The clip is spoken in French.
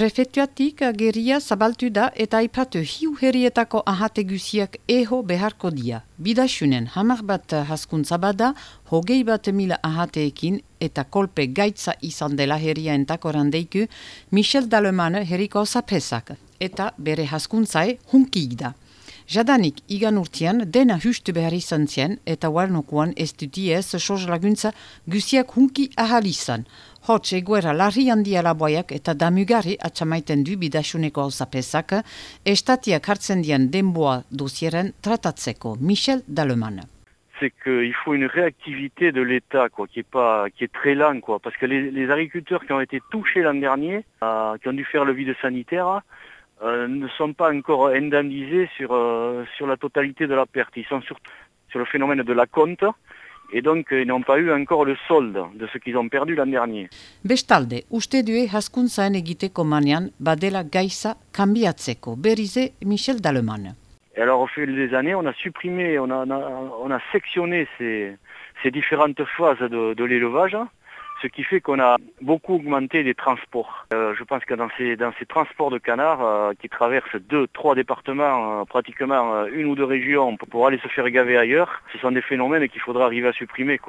Prefetuatik geria zabaltu da eta aipatu hiu herrietako ahate guziak eho beharko dia. Bidasunen hamar bat haskuntza bada, hogei bat mila ahateekin eta kolpe gaitza izan dela herria entako randeiku Michel Daleman herriko zapesak eta bere haskuntzae hunkik da. Jadanik igan urtean dena hustu behar izan zien eta warnokuan ez dutiez soz laguntza guziak hunki ahal izan. Hots egoera larri handia laboiak eta damugarri atxamaiten du bidasuneko hauzapesak, estatiak hartzen dian denboa dosieren tratatzeko. Michel Daleman. c'est qu'il faut une réactivité de l'État quoi, qui est pas qui est très lent quoi, parce que les, les agriculteurs qui ont été touchés l'an dernier, euh, qui ont dû faire le vide sanitaire, euh, ne sont pas encore indemnisés sur, euh, sur la totalité de la perte. Ils sont sur, sur le phénomène de la compte et donc ils n'ont pas eu encore le solde de ce qu'ils ont perdu l'an dernier. Bestalde, uste due egiteko manean badela gaisa kambiatzeko, berize Michel Daleman. Et alors au fil des années, on a supprimé, on a, on a, on a sectionné ces, ces différentes phases de, de l'élevage ce qui fait qu'on a beaucoup augmenté les transports. Euh, je pense que dans ces, transports de canards euh, qui traversent deux, trois départements, euh, pratiquement une ou deux régions pour, aller se faire gaver ailleurs, ce sont des phénomènes qu'il faudra arriver à supprimer.